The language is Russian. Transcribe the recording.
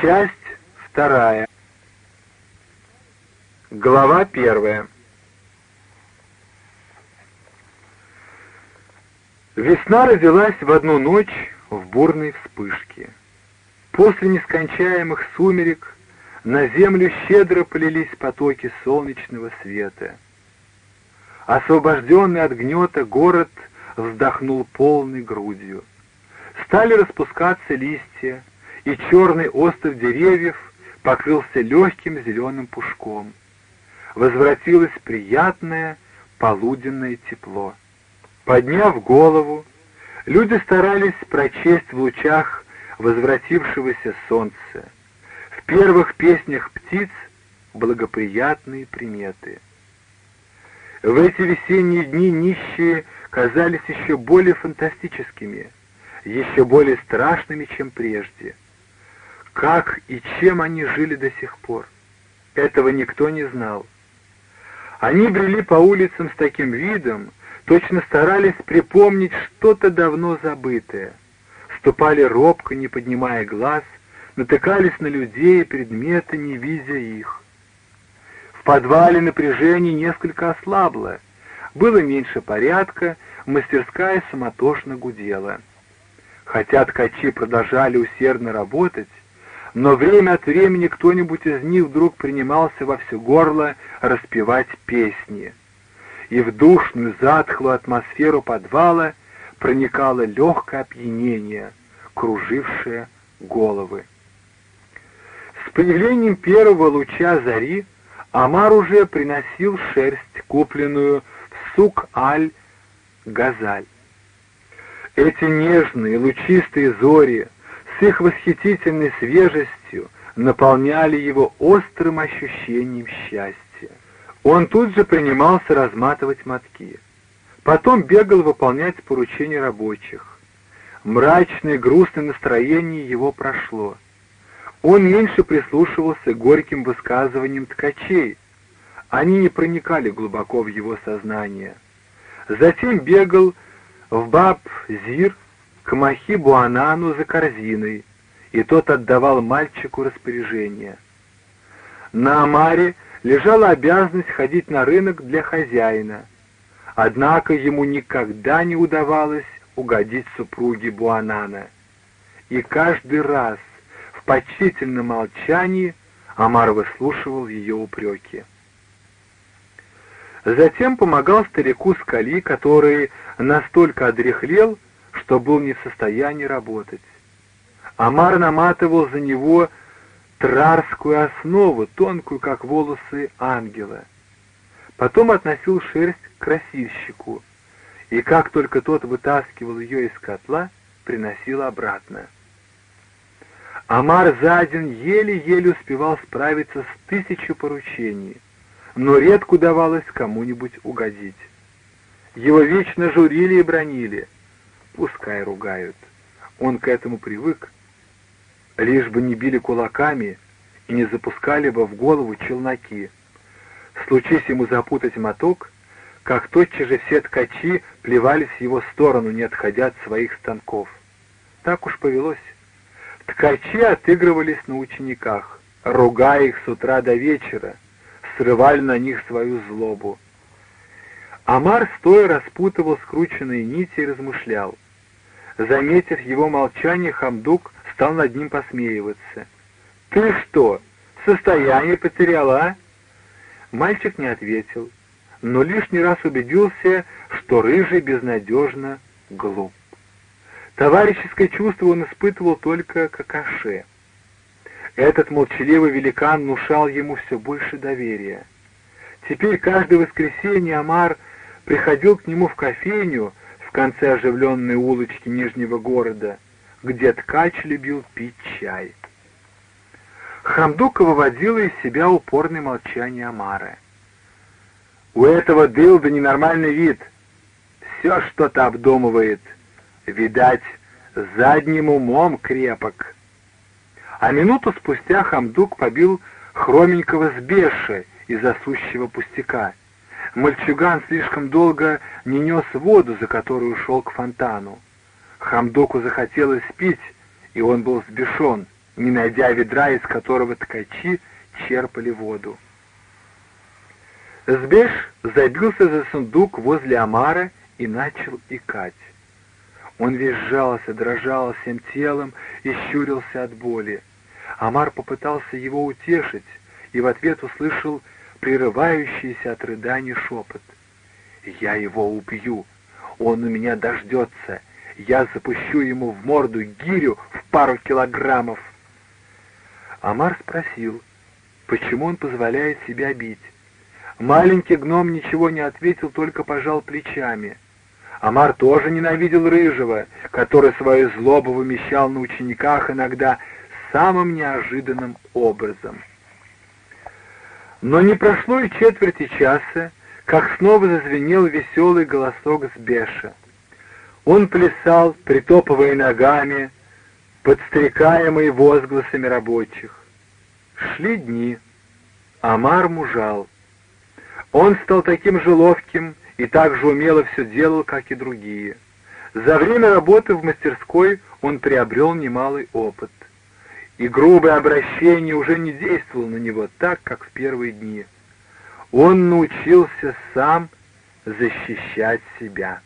Часть вторая. Глава первая. Весна родилась в одну ночь в бурной вспышке. После нескончаемых сумерек на землю щедро полились потоки солнечного света. Освобожденный от гнета город вздохнул полной грудью. Стали распускаться листья, и черный остров деревьев покрылся легким зеленым пушком. Возвратилось приятное полуденное тепло. Подняв голову, люди старались прочесть в лучах возвратившегося солнца. В первых песнях птиц благоприятные приметы. В эти весенние дни нищие казались еще более фантастическими, еще более страшными, чем прежде. Как и чем они жили до сих пор? Этого никто не знал. Они брели по улицам с таким видом, точно старались припомнить что-то давно забытое. Ступали робко, не поднимая глаз, натыкались на людей и предметы, не видя их. В подвале напряжение несколько ослабло, было меньше порядка, мастерская самотошно гудела. Хотя ткачи продолжали усердно работать, но время от времени кто-нибудь из них вдруг принимался во все горло распевать песни. И в душную, затхлую атмосферу подвала проникало легкое опьянение, кружившее головы. С появлением первого луча зари Амар уже приносил шерсть, купленную в сук-аль-газаль. Эти нежные, лучистые зори с восхитительной свежестью наполняли его острым ощущением счастья. Он тут же принимался разматывать мотки. Потом бегал выполнять поручения рабочих. Мрачное, грустное настроение его прошло. Он меньше прислушивался к горьким высказываниям ткачей. Они не проникали глубоко в его сознание. Затем бегал в Баб-Зир к Махи-Буанану за корзиной, и тот отдавал мальчику распоряжение. На Амаре лежала обязанность ходить на рынок для хозяина, однако ему никогда не удавалось угодить супруге Буанана. И каждый раз в почтительном молчании Амар выслушивал ее упреки. Затем помогал старику Скали, который настолько одряхлел, что был не в состоянии работать. Амар наматывал за него трарскую основу, тонкую, как волосы ангела. Потом относил шерсть к красильщику, и как только тот вытаскивал ее из котла, приносил обратно. Амар за день еле-еле успевал справиться с тысячу поручений, но редко удавалось кому-нибудь угодить. Его вечно журили и бронили. Пускай ругают. Он к этому привык. Лишь бы не били кулаками и не запускали бы в голову челноки. Случись ему запутать моток — как тотчас же все ткачи плевались в его сторону, не отходя от своих станков. Так уж повелось. Ткачи отыгрывались на учениках, ругая их с утра до вечера, срывали на них свою злобу. Амар стоя распутывал скрученные нити и размышлял. Заметив его молчание, Хамдук стал над ним посмеиваться. «Ты что, состояние потеряла, а?» Мальчик не ответил но лишний раз убедился, что рыжий безнадежно глуп. Товарищеское чувство он испытывал только к Акаше. Этот молчаливый великан внушал ему все больше доверия. Теперь каждое воскресенье Амар приходил к нему в кофейню в конце оживленной улочки Нижнего города, где ткач любил пить чай. Хамдука выводила из себя упорное молчание Амара. У этого дылда ненормальный вид. Все что-то обдумывает. Видать, задним умом крепок. А минуту спустя Хамдук побил хроменького сбеша из-за пустяка. Мальчуган слишком долго не нес воду, за которую ушел к фонтану. Хамдуку захотелось пить, и он был сбешен, не найдя ведра, из которого ткачи черпали воду. Сбеш забился за сундук возле Амара и начал икать. Он весь сжался, дрожал всем телом и щурился от боли. Амар попытался его утешить и в ответ услышал прерывающийся от рыданий шепот. «Я его убью! Он у меня дождется! Я запущу ему в морду гирю в пару килограммов!» Амар спросил, почему он позволяет себя бить. Маленький гном ничего не ответил, только пожал плечами. Амар тоже ненавидел Рыжего, который свою злобу вымещал на учениках иногда самым неожиданным образом. Но не прошло и четверти часа, как снова зазвенел веселый голосок с. Он плясал, притопывая ногами, подстрекаемый возгласами рабочих. Шли дни. Амар мужал. Он стал таким же ловким и так же умело все делал, как и другие. За время работы в мастерской он приобрел немалый опыт. И грубое обращение уже не действовало на него так, как в первые дни. Он научился сам защищать себя.